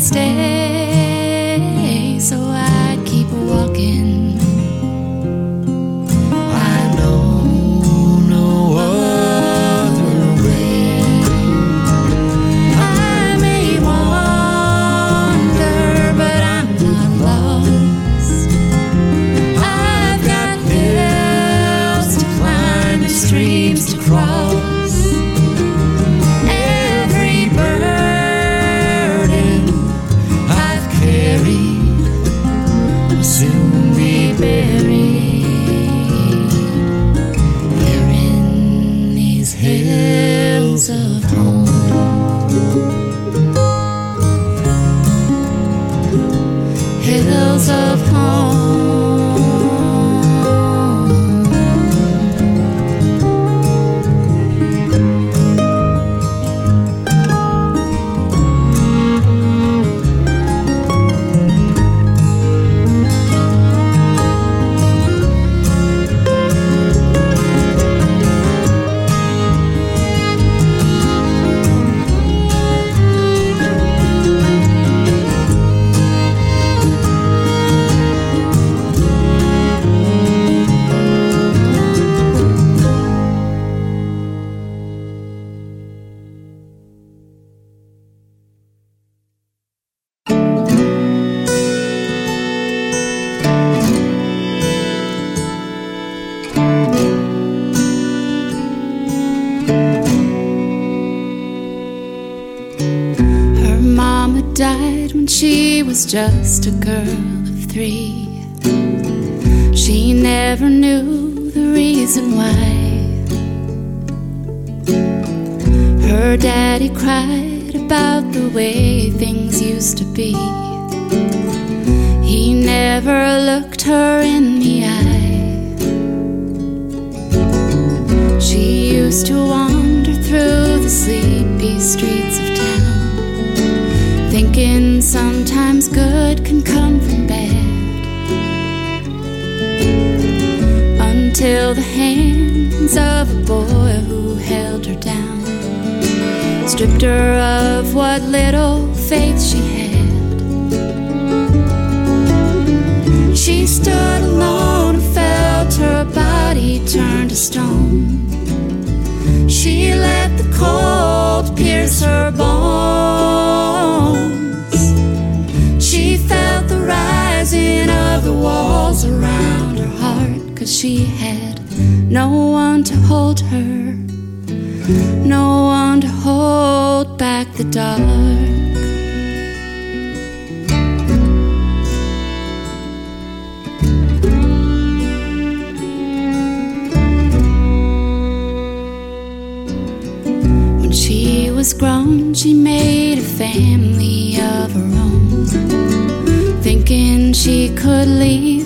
gold died when she was just a girl of three. She never knew the reason why. Her daddy cried about the way things used to be. He never looked her in the eye. She used to wander through the sleepy streets thinking sometimes good can come from bad. Until the hands of a boy who held her down stripped her of what little faith she had. She stood alone and felt her body turn to stone. She let the cold walls around her heart, cause she had no one to hold her no one to hold back the dark. When she was grown, she made a family of her own, thinking she could leave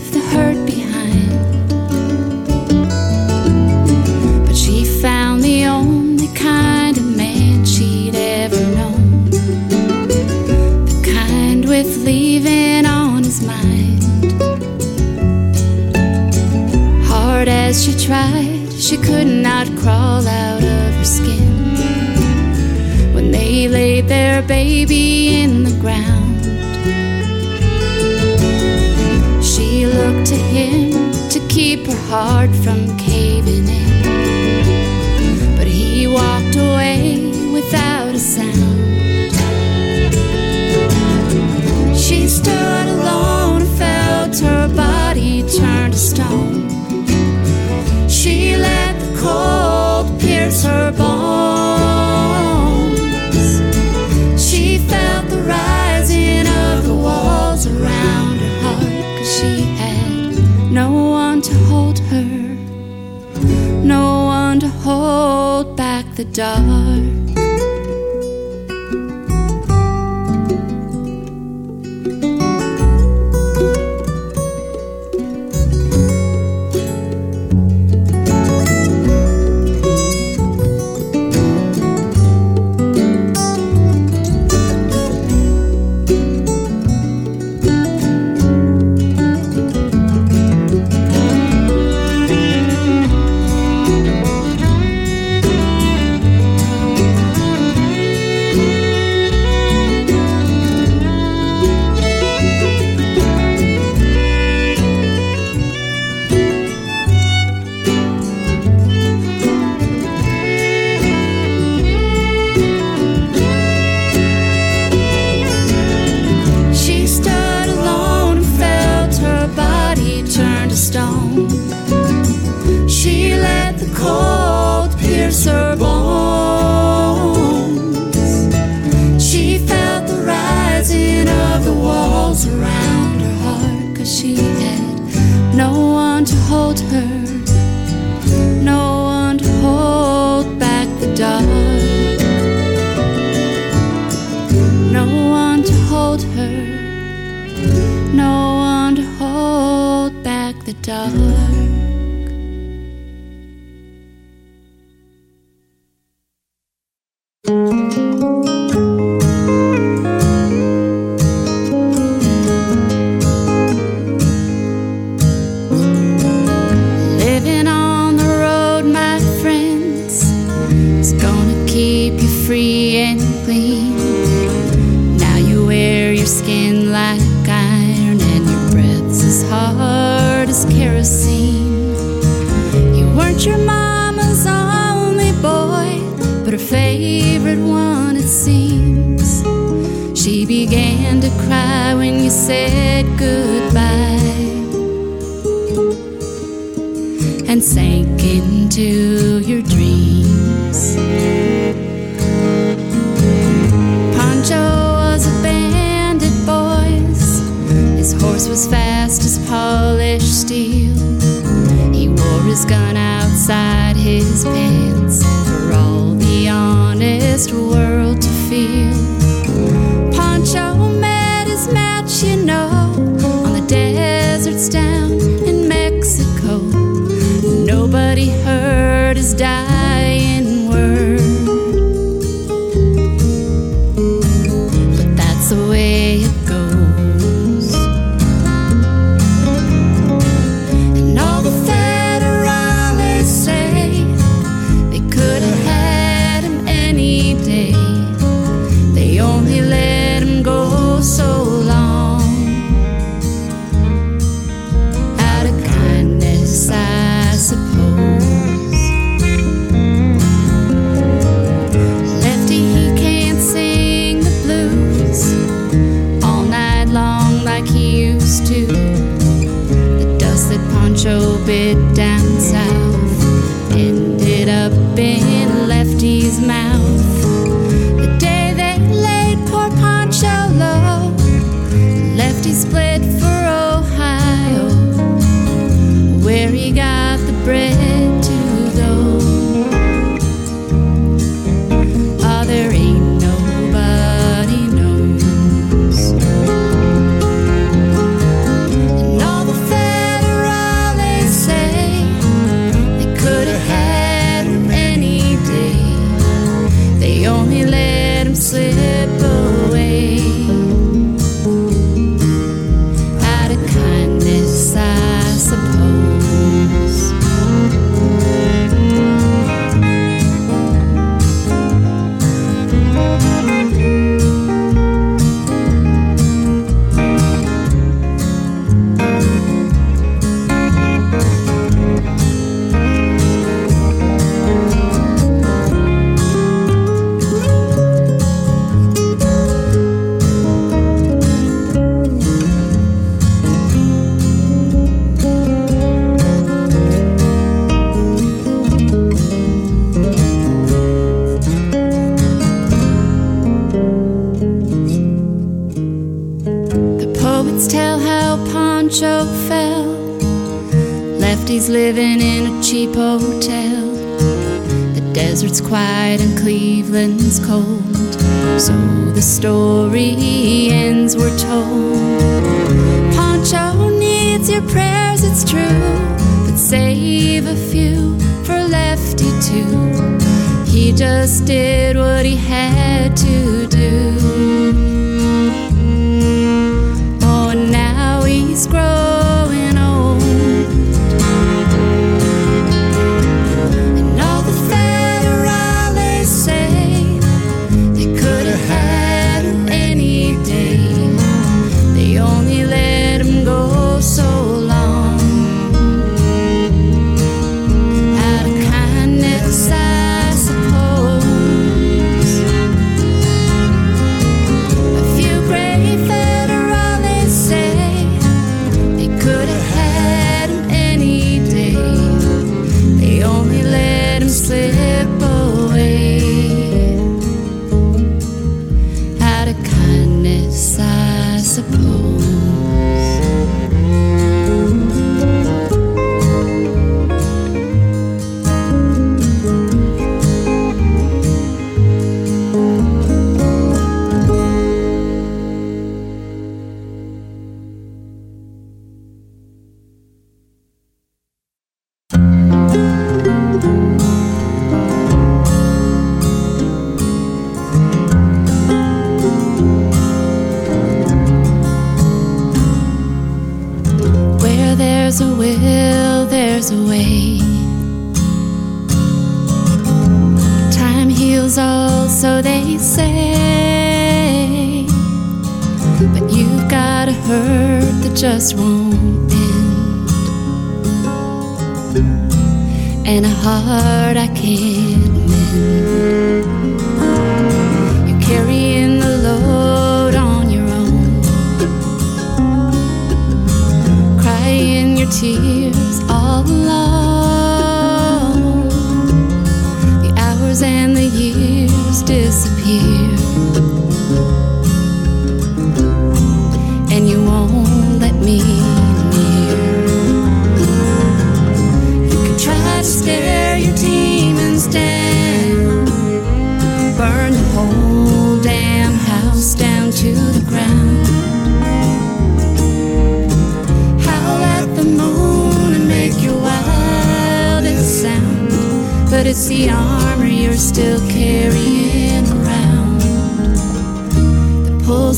with leaving on his mind. Hard as she tried, she could not crawl out of her skin. When they laid their baby in the ground, she looked to him to keep her heart from caving in. But he walked away without a sound. She let the cold pierce her bones. She felt the rising of the walls around her heart, cause she had no one to hold her, no one to hold back the dark.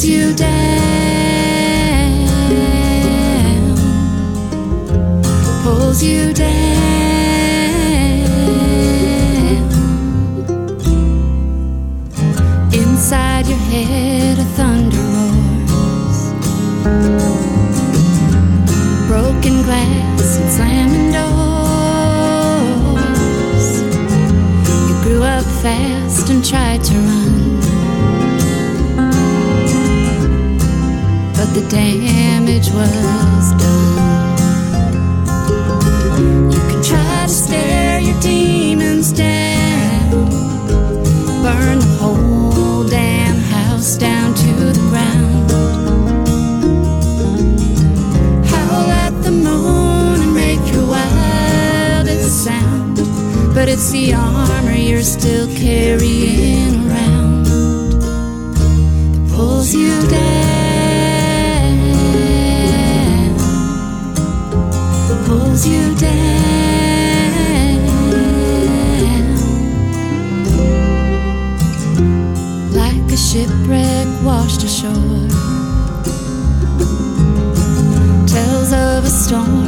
Pulls you down, pulls you down. Inside your head, a thunder roars. Broken glass and slamming doors. You grew up fast and tried to run. the damage was done. You can try to stare your demons down, burn the whole damn house down to the ground. Howl at the moon and make your wildest sound, but it's the armor you're still carrying around. like a shipwreck washed ashore. Tales of a storm.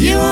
You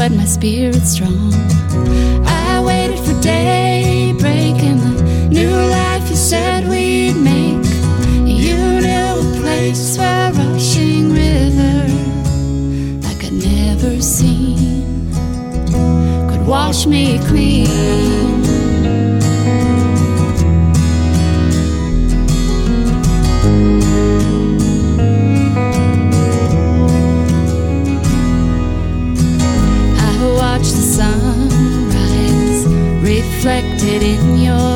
but my spirit's strong. in your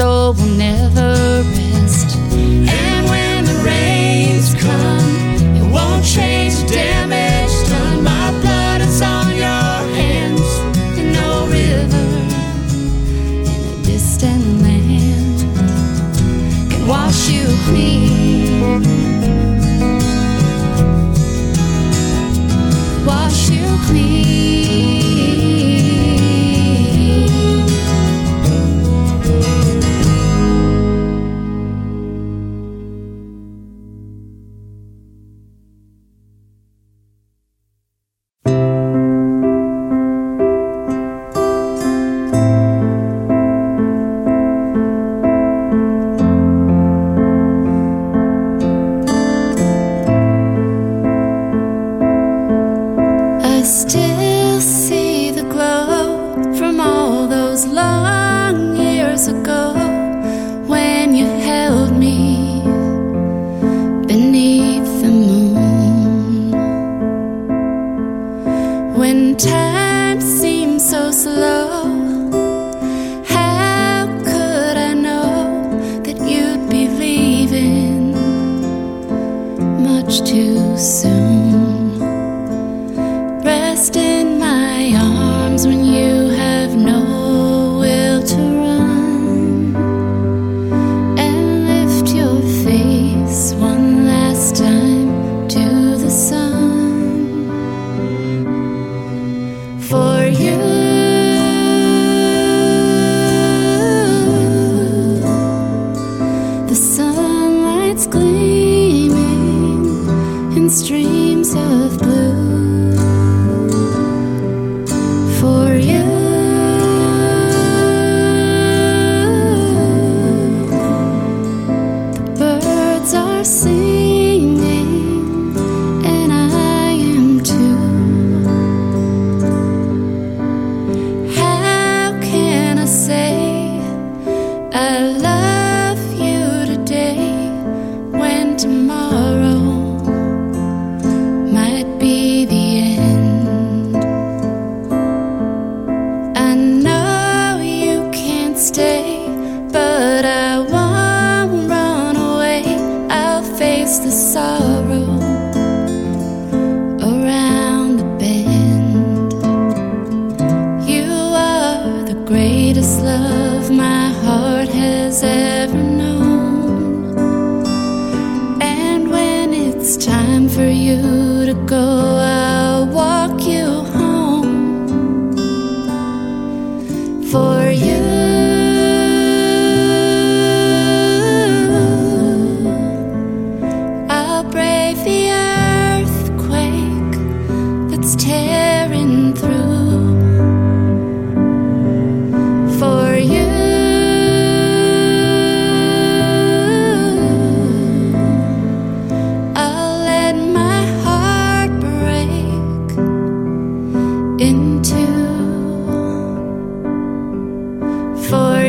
soul will never rest. And when the rains come, it won't change the damage done. My blood is on your hands in no river in a distant land can wash you clean. Wash you clean.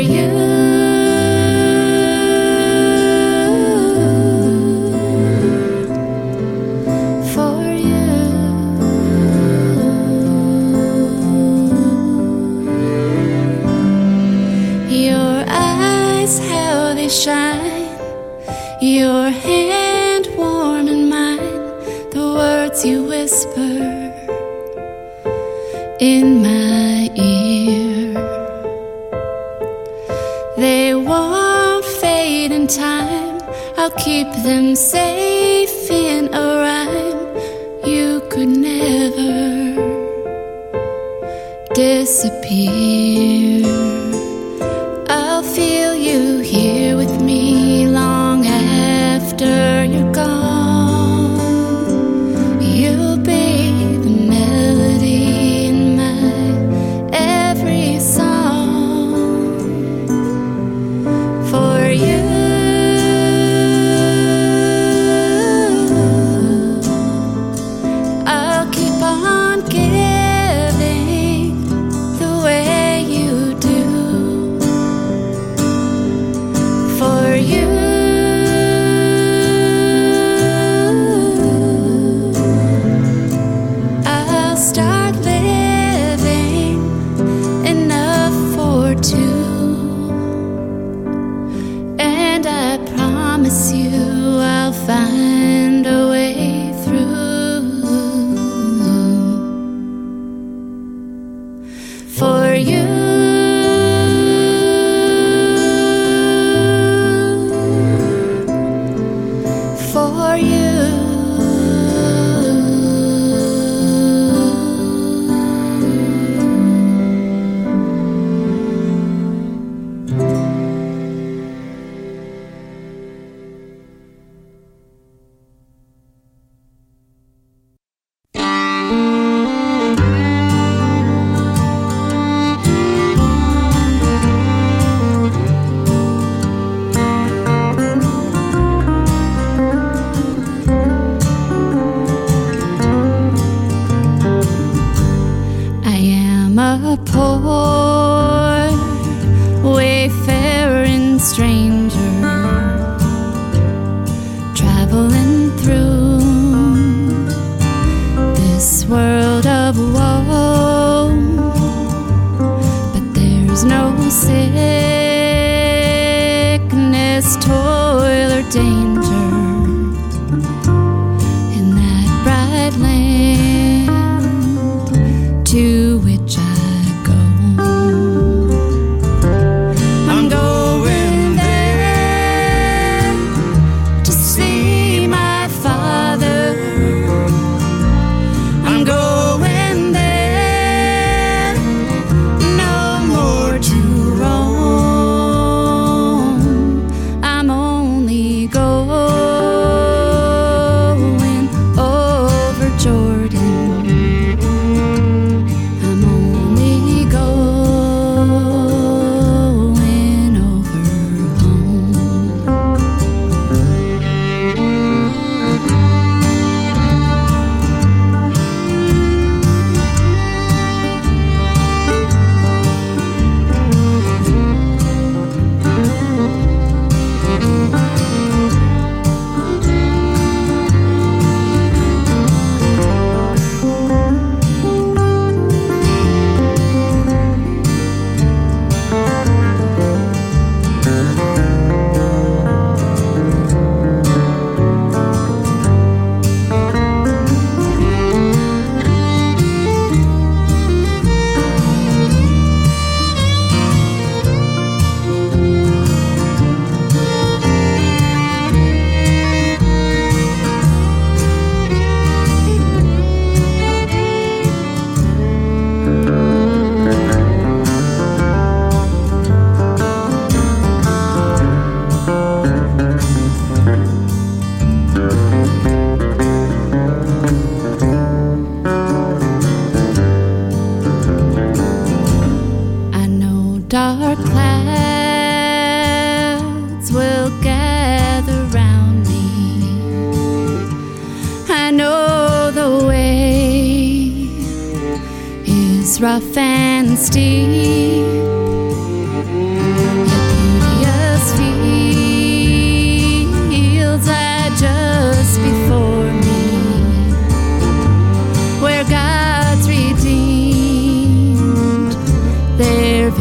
Way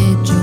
fait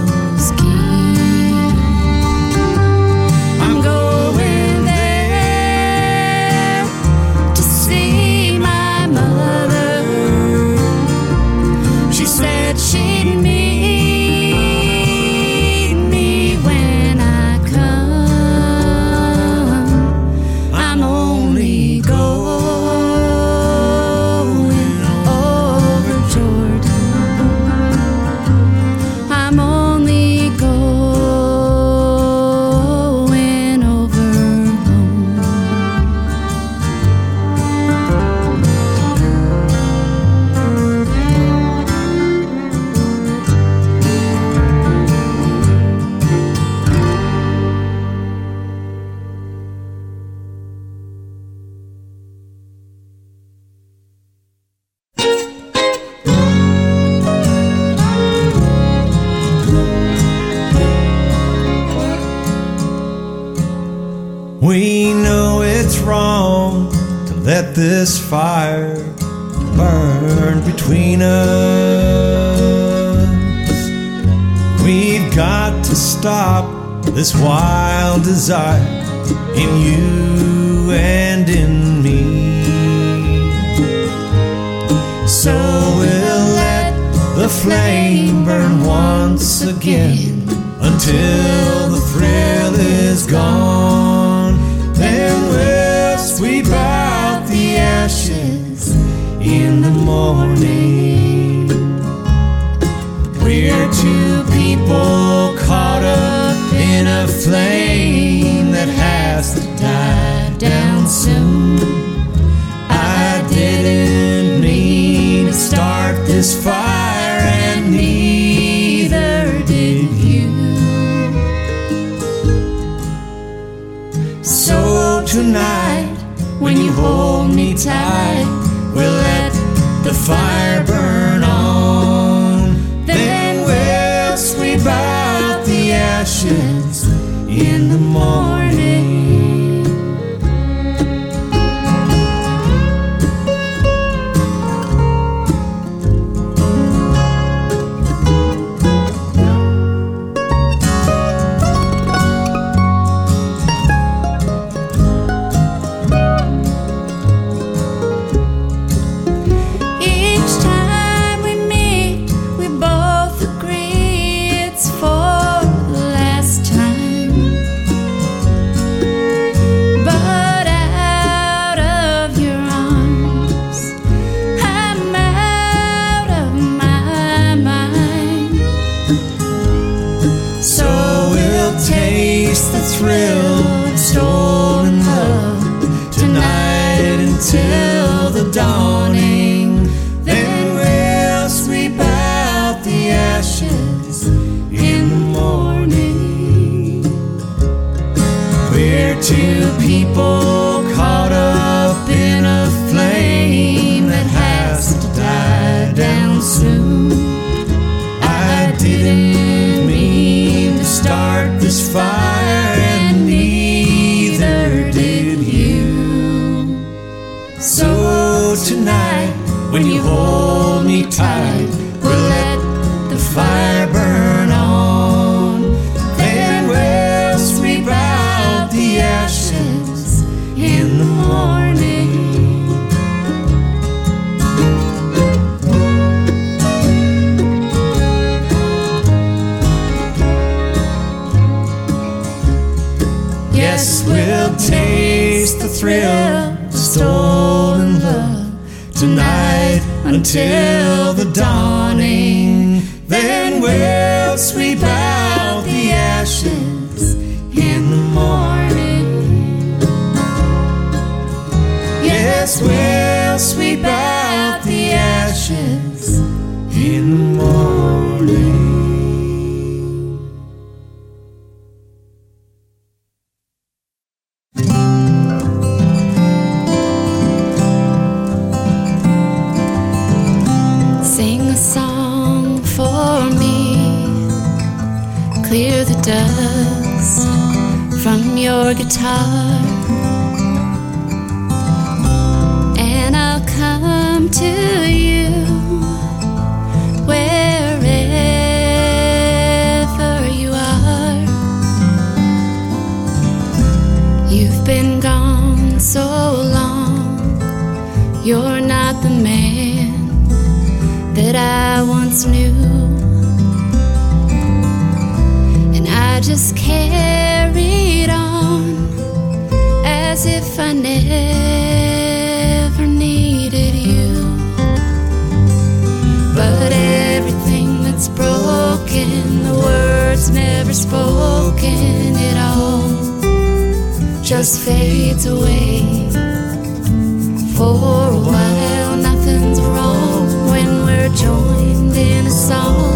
Two people caught up in a flame that has to die down soon. I didn't mean to start this fire. the morning. this fire. Just carried on as if I never needed you. But everything that's broken, the words never spoken, it all just fades away. For a while, nothing's wrong when we're joined in a song,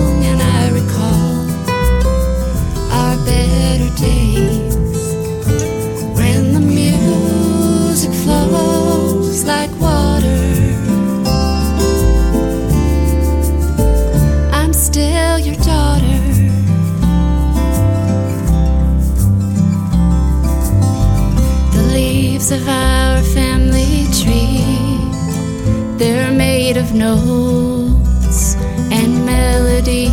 of our family tree, they're made of notes and melodies.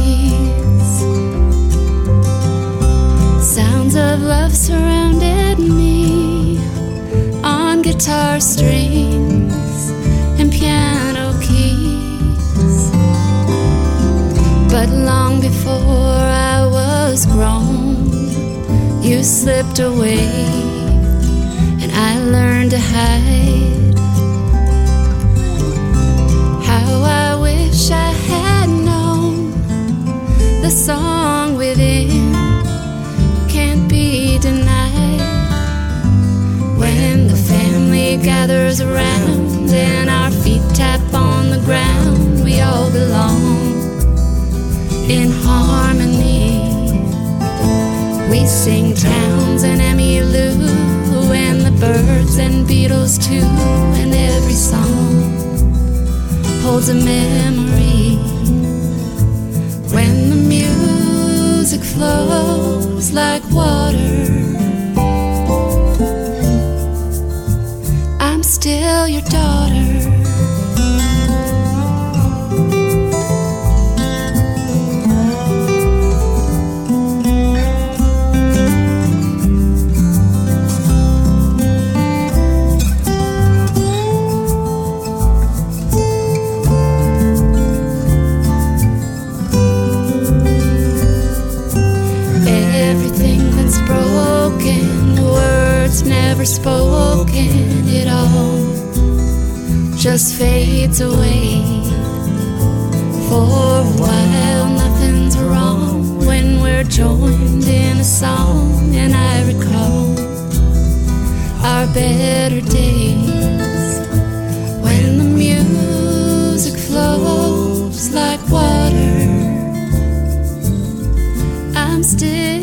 Sounds of love surrounded me on guitar strings and piano keys. But long before I was grown, you slipped away How I wish I had known the song within can't be denied. When the family gathers around and our feet tap on the ground, we all belong in harmony. We sing Townes and Emmylou and the Byrds and Beatles too, and every song holds a memory. When the music flows like water, I'm still your daughter. Never spoken, it all just fades away. For a while, nothing's wrong when we're joined in a song, and I recall our better days when the music flows like water. I'm still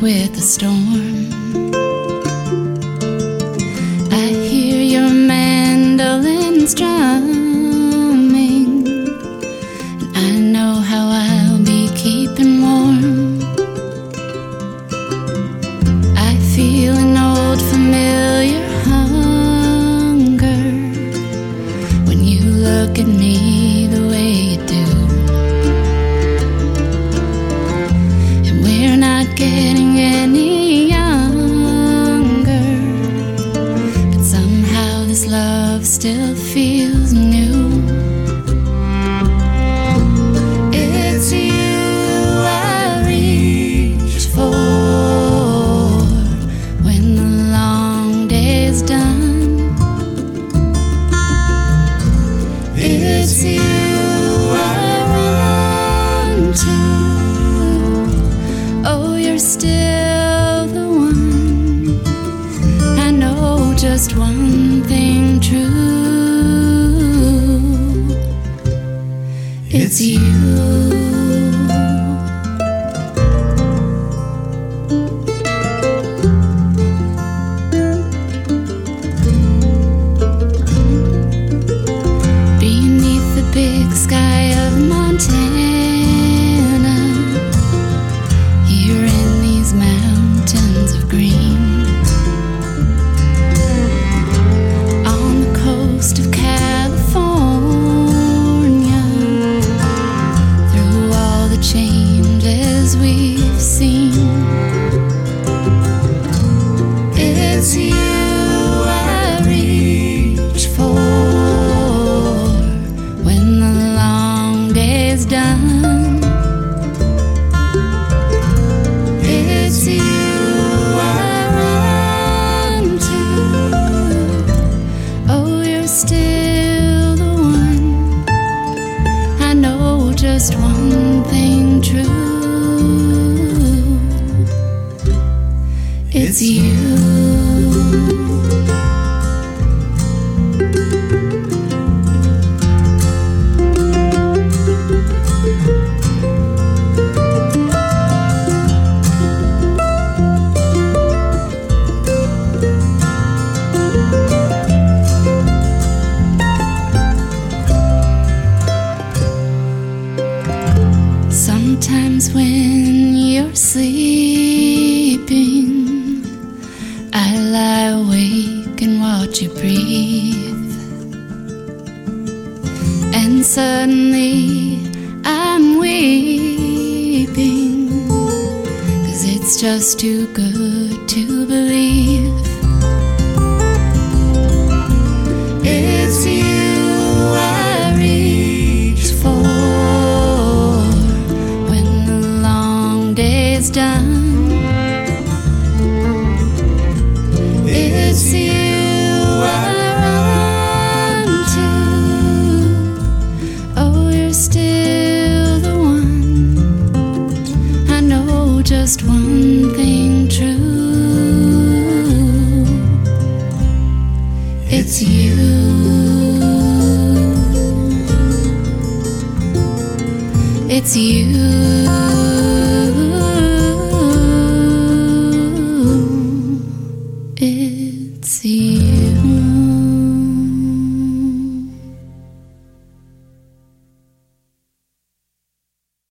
with a storm.